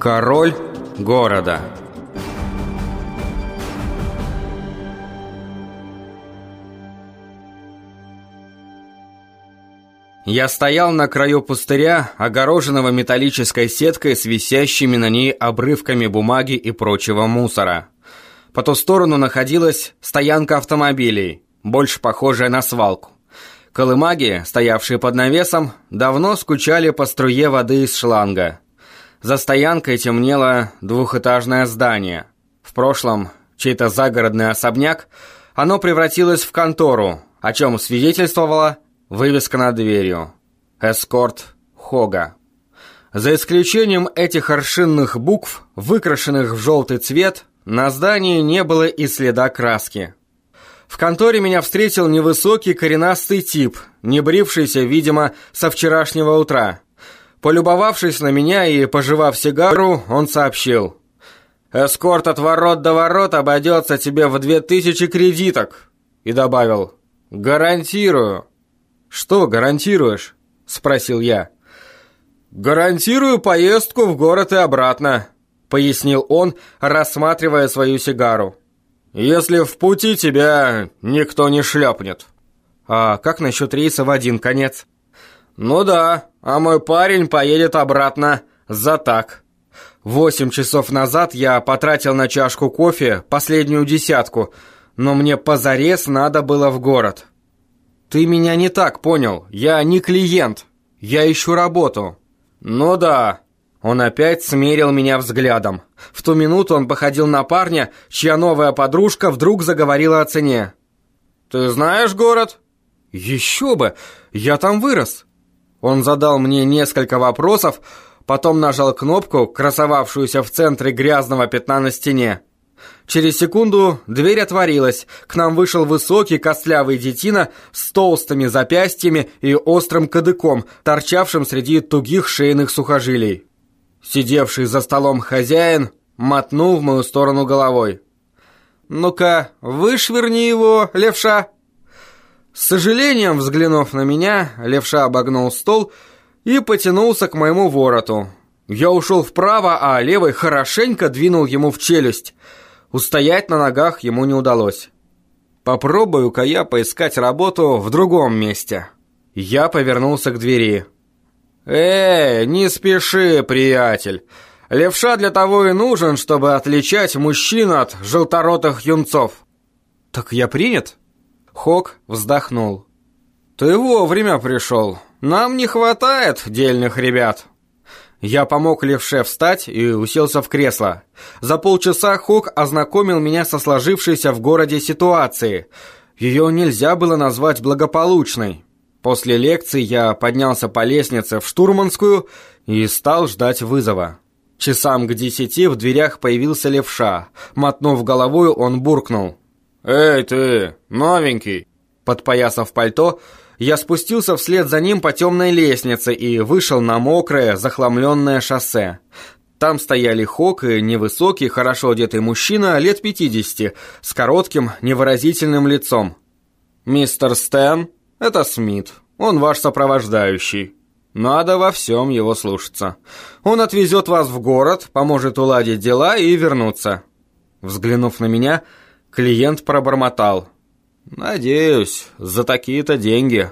Король города Я стоял на краю пустыря, огороженного металлической сеткой с висящими на ней обрывками бумаги и прочего мусора. По ту сторону находилась стоянка автомобилей, больше похожая на свалку. Колымаги, стоявшие под навесом, давно скучали по струе воды из шланга. За стоянкой темнело двухэтажное здание. В прошлом чей-то загородный особняк, оно превратилось в контору, о чем свидетельствовала вывеска над дверью. Эскорт Хога. За исключением этих аршинных букв, выкрашенных в желтый цвет, на здании не было и следа краски. В конторе меня встретил невысокий коренастый тип, не брившийся, видимо, со вчерашнего утра. Полюбовавшись на меня и пожевав сигару, он сообщил. «Эскорт от ворот до ворот обойдется тебе в две тысячи кредиток!» И добавил. «Гарантирую!» «Что гарантируешь?» – спросил я. «Гарантирую поездку в город и обратно», – пояснил он, рассматривая свою сигару. «Если в пути тебя никто не шлепнет». «А как насчет рейса в один конец?» «Ну да, а мой парень поедет обратно за так». Восемь часов назад я потратил на чашку кофе последнюю десятку, но мне позарез надо было в город. Ты меня не так понял, я не клиент, я ищу работу. Ну да. Он опять смерил меня взглядом. В ту минуту он походил на парня, чья новая подружка вдруг заговорила о цене. «Ты знаешь город?» «Еще бы! Я там вырос!» Он задал мне несколько вопросов, потом нажал кнопку, красовавшуюся в центре грязного пятна на стене. Через секунду дверь отворилась, к нам вышел высокий костлявый детина с толстыми запястьями и острым кадыком, торчавшим среди тугих шейных сухожилий. Сидевший за столом хозяин мотнул в мою сторону головой. «Ну-ка, вышвырни его, левша!» С сожалением, взглянув на меня, левша обогнул стол и потянулся к моему вороту. Я ушел вправо, а левый хорошенько двинул ему в челюсть. Устоять на ногах ему не удалось. Попробую-ка я поискать работу в другом месте. Я повернулся к двери. «Эй, не спеши, приятель. Левша для того и нужен, чтобы отличать мужчин от желторотых юнцов». «Так я принят?» Хок вздохнул. «Ты вовремя пришел. Нам не хватает дельных ребят». Я помог левше встать и уселся в кресло. За полчаса Хок ознакомил меня со сложившейся в городе ситуацией. Ее нельзя было назвать благополучной. После лекции я поднялся по лестнице в штурманскую и стал ждать вызова. Часам к десяти в дверях появился левша. Мотнув головой, он буркнул. «Эй ты, новенький!» Подпоясав пальто, я спустился вслед за ним по темной лестнице и вышел на мокрое, захламленное шоссе. Там стояли Хок и невысокий, хорошо одетый мужчина лет пятидесяти, с коротким, невыразительным лицом. «Мистер Стэн, это Смит, он ваш сопровождающий. Надо во всем его слушаться. Он отвезет вас в город, поможет уладить дела и вернуться». Взглянув на меня, клиент пробормотал – «Надеюсь, за такие-то деньги».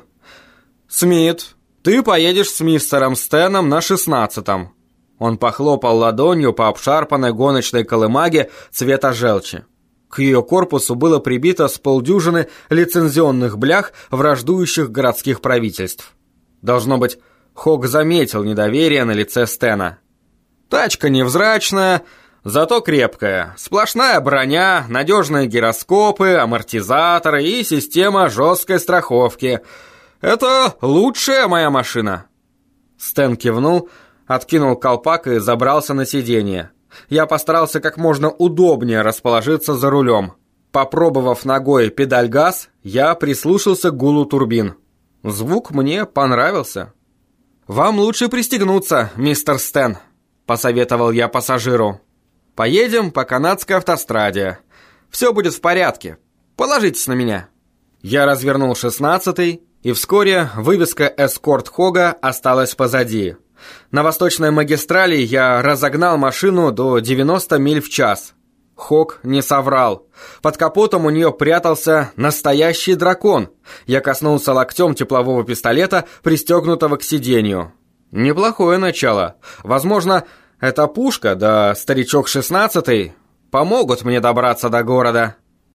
«Смит, ты поедешь с мистером Стэном на шестнадцатом». Он похлопал ладонью по обшарпанной гоночной колымаге цвета желчи. К ее корпусу было прибито с полдюжины лицензионных блях враждующих городских правительств. Должно быть, Хок заметил недоверие на лице Стена. «Тачка невзрачная, Зато крепкая. Сплошная броня, надежные гироскопы, амортизаторы и система жесткой страховки. Это лучшая моя машина. Стэн кивнул, откинул колпак и забрался на сиденье. Я постарался как можно удобнее расположиться за рулем. Попробовав ногой педаль газ, я прислушался к гулу турбин. Звук мне понравился. «Вам лучше пристегнуться, мистер Стэн», — посоветовал я пассажиру. «Поедем по канадской автостраде. Все будет в порядке. Положитесь на меня». Я развернул шестнадцатый, и вскоре вывеска «Эскорт Хога» осталась позади. На восточной магистрали я разогнал машину до 90 миль в час. Хог не соврал. Под капотом у нее прятался настоящий дракон. Я коснулся локтем теплового пистолета, пристегнутого к сиденью. Неплохое начало. Возможно, эта пушка, да старичок шестнадцатый, помогут мне добраться до города.